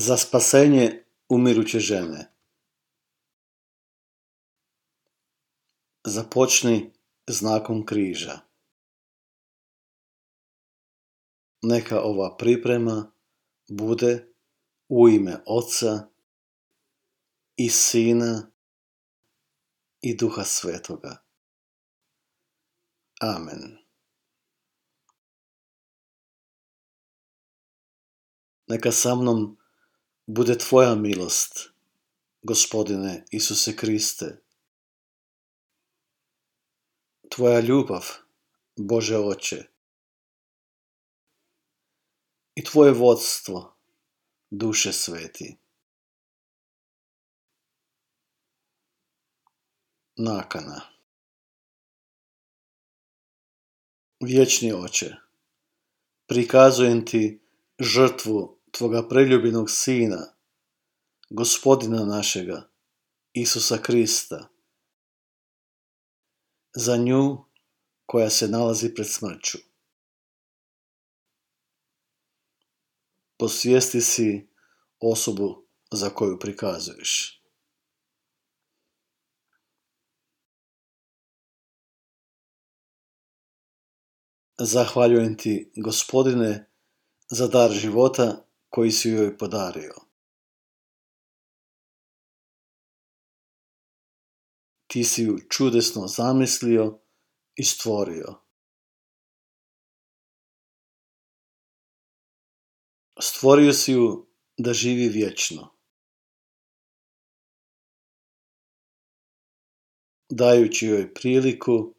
za spasenje umiruće žene. Započni znakom križa. Neka ova priprema bude u ime Oca i Sina i Duha Svetoga. Amen. Neka sa mnom bude Tvoja milost, Gospodine Isuse Kriste. Tvoja ljubav, Bože Oče. I Tvoje vodstvo, Duše Sveti. Nakana. Vječni Oče, prikazujem Ti žrtvu Tvoga preljubljenog Sina, Gospodina našega, Isusa Krista, za nju koja se nalazi pred smrću. Posvijesti si osobu za koju prikazuješ. Zahvaljujem ti, gospodine, za dar života koji si joj podario. Ti si ju čudesno zamislio i stvorio. Stvorio si ju da živi vječno. Dajući joj priliku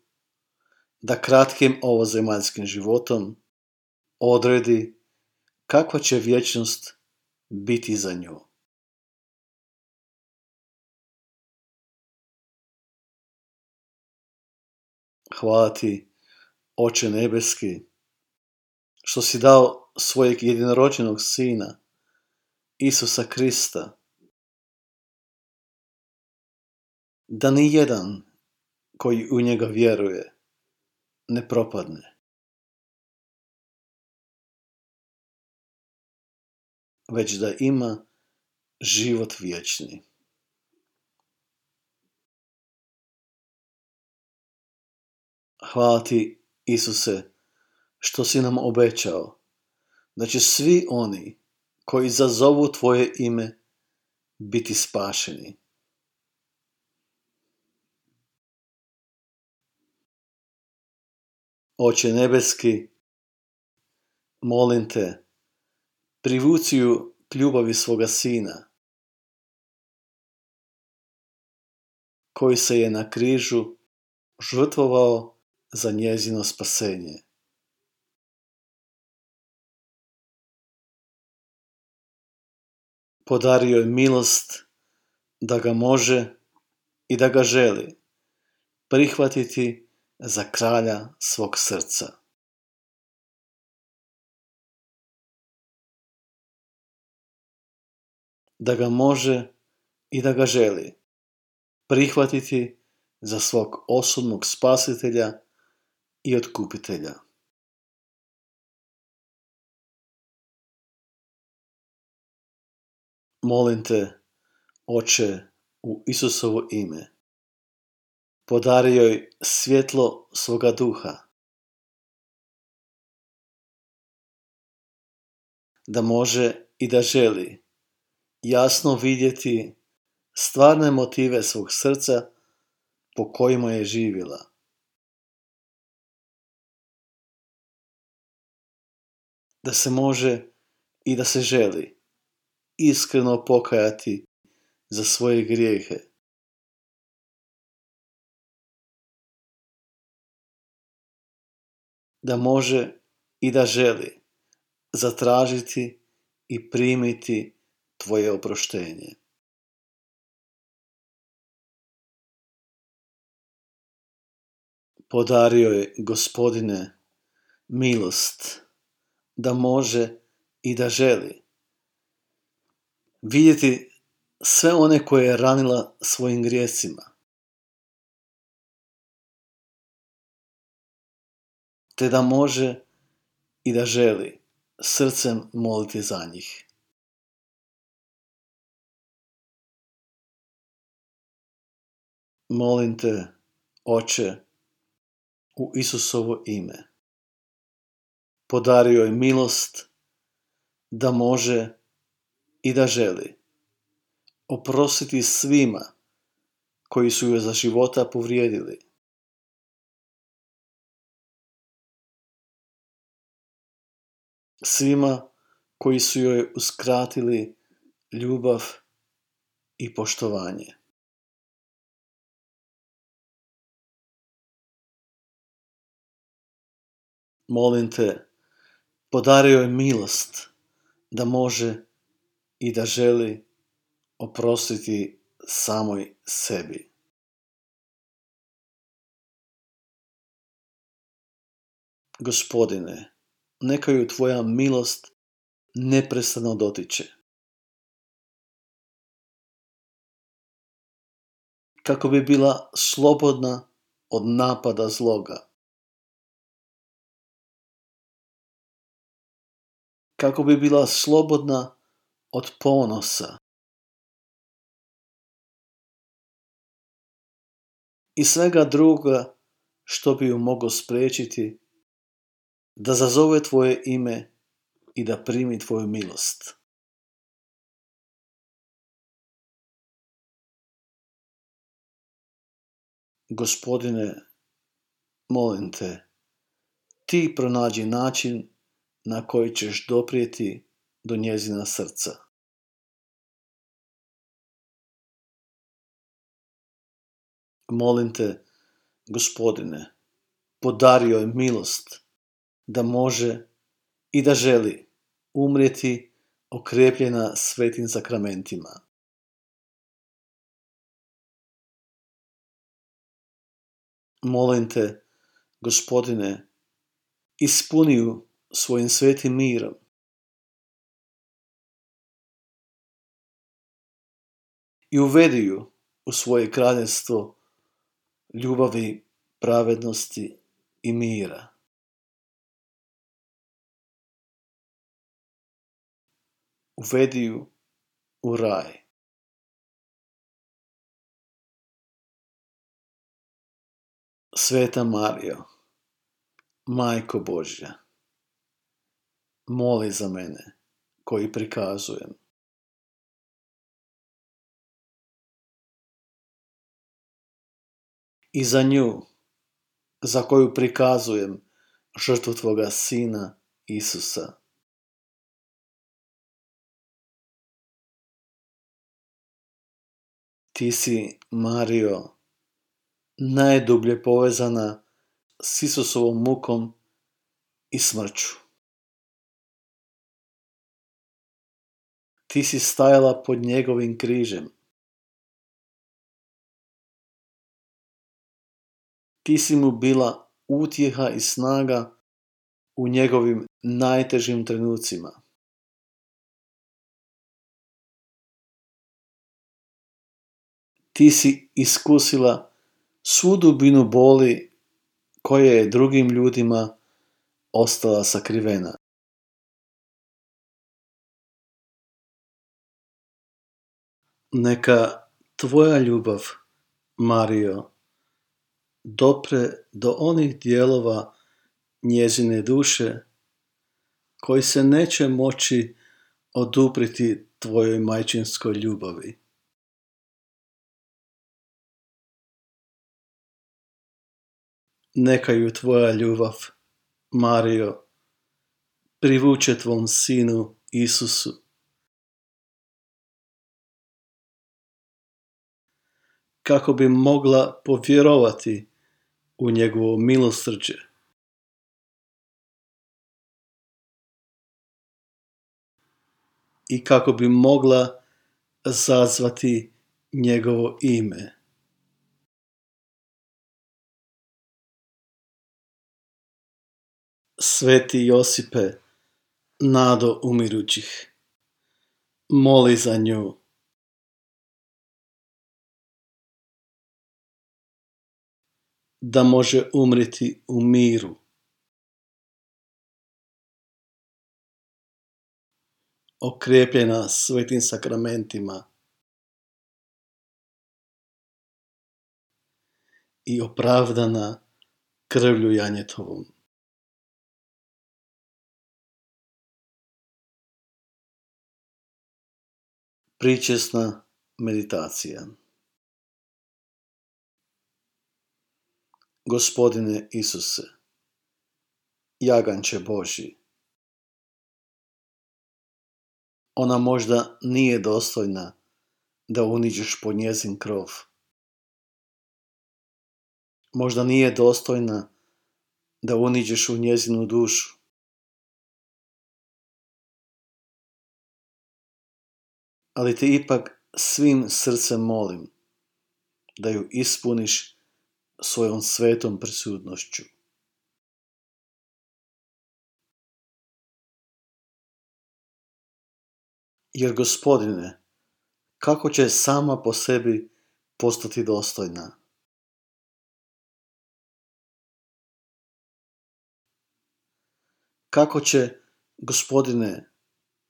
da kratkim ovozemaljskim životom odredi kakva će vječnost biti za nju. Hvala ti, Oče nebeski, što si dao svojeg jedinorođenog sina, Isusa Krista, da ni jedan koji u njega vjeruje ne propadne. Već da ima život vječni. Hvala ti, Isuse, što si nam obećao da će svi oni koji zazovu tvoje ime biti spašeni. Oče nebeski, molim te privuci ju k ljubavi svoga sina, koji se je na križu žrtvovao za njezino spasenje. Podario je milost da ga može i da ga želi prihvatiti za kralja svog srca. Da ga može i da ga želi prihvatiti za svog osobnog spasitelja i otkupitelja. Molim te, Oče, u Isusovo ime, podari joj svjetlo svoga duha, da može i da želi jasno vidjeti stvarne motive svog srca po kojima je živjela. Da se može i da se želi iskreno pokajati za svoje grijehe. Da može i da želi zatražiti i primiti tvoje oproštenje. Podario je gospodine milost da može i da želi vidjeti sve one koje je ranila svojim grijesima. Te da može i da želi srcem moliti za njih. Molim te, Oče, u Isusovo ime, podario je milost da može i da želi oprostiti svima koji su joj za života povrijedili. Svima koji su joj uskratili ljubav i poštovanje. Molim te, podario je milost da može i da želi oprostiti samoj sebi. Gospodine, neka ju tvoja milost neprestano dotiče. Kako bi bila slobodna od napada zloga. Kako bi bila slobodna od ponosa. I svega druga što bi ju moglo spriječiti da zazove tvoje ime i da primi tvoju milost. Gospodine, molim te, ti pronađi način na koji ćeš doprijeti do njezina srca. Molim te, gospodine, podario je milost da može i da želi umrijeti okrepljena svetim sakramentima. Molim te, gospodine, ispuni ju svojim svetim mirom. I uvedi ju u svoje kraljevstvo ljubavi, pravednosti i mira. uvedi ju u raj. Sveta Marijo, Majko Božja, moli za mene koji prikazujem. I za nju, za koju prikazujem žrtvu Tvoga Sina Isusa. Ti si, Mario, najdublje povezana s Isusovom mukom i smrću. Ti si stajala pod njegovim križem. Ti si mu bila utjeha i snaga u njegovim najtežim trenucima. ti si iskusila svu dubinu boli koja je drugim ljudima ostala sakrivena. Neka tvoja ljubav, Mario, dopre do onih dijelova njezine duše koji se neće moći odupriti tvojoj majčinskoj ljubavi. neka ju tvoja ljubav, Mario, privuče tvom sinu Isusu. Kako bi mogla povjerovati u njegovo milosrđe. I kako bi mogla zazvati njegovo ime. Sveti Josipe, nado umirućih, moli za nju. Da može umriti u miru. Okrijepljena svetim sakramentima. i opravdana krvlju janjetovom. Pričesna meditacija Gospodine Isuse, jaganče Boži, ona možda nije dostojna da uniđeš po njezin krov. Možda nije dostojna da uniđeš u njezinu dušu. Ali te ipak svim srcem molim da ju ispuniš svojom svetom prisutnošću. Jer gospodine, kako će sama po sebi postati dostojna? Kako će, gospodine,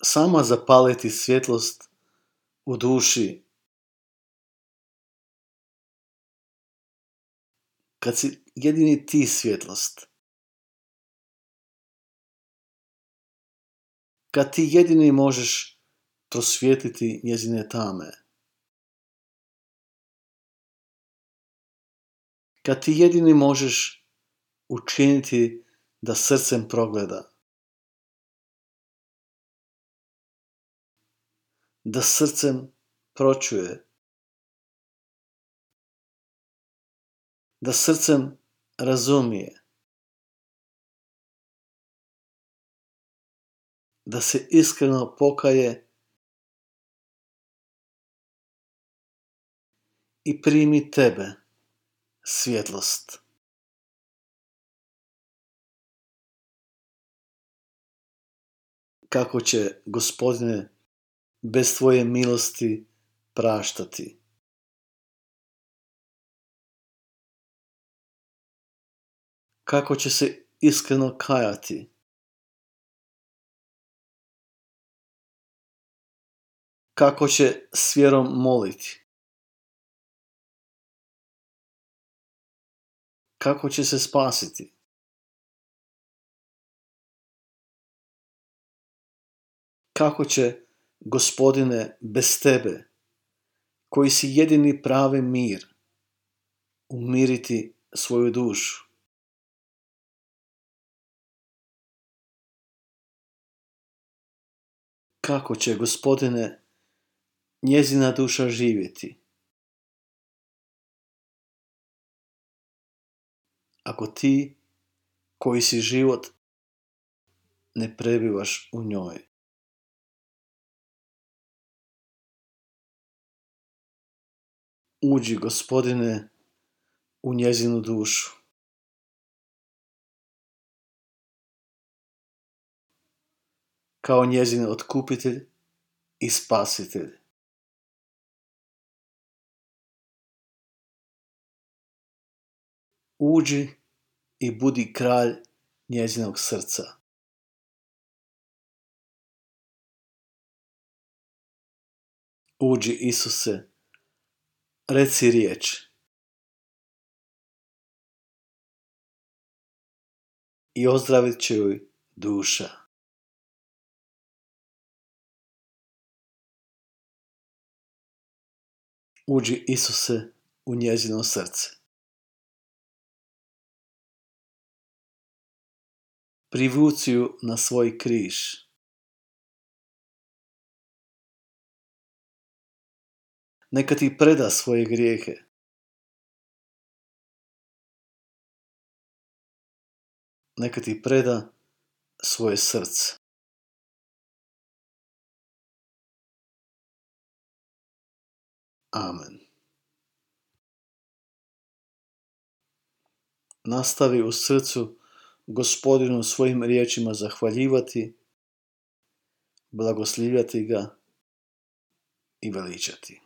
sama zapaliti svjetlost u duši kad si jedini ti svjetlost? Kad ti jedini možeš prosvijetiti njezine tame. Kad ti jedini možeš učiniti da srcem progleda. Da srcem pročuje. Da srcem razumije. Da se iskreno pokaje i primi tebe, svjetlost. Kako će, gospodine, bez tvoje milosti praštati? Kako će se iskreno kajati? Kako će s vjerom moliti? kako će se spasiti? Kako će, gospodine, bez tebe, koji si jedini pravi mir, umiriti svoju dušu? Kako će, gospodine, njezina duša živjeti? ako ti koji si život ne prebivaš u njoj. Uđi, gospodine, u njezinu dušu. Kao njezin otkupitelj i spasitelj. Uđi i budi kralj njezinog srca. Uđi Isuse, reci riječ. I ozdravit će joj duša. Uđi Isuse u njezino srce. privuci ju na svoj križ. Neka ti preda svoje grijehe. Neka ti preda svoje srce. Amen. Nastavi u srcu gospodinu svojim riječima zahvaljivati, blagoslivljati ga i veličati.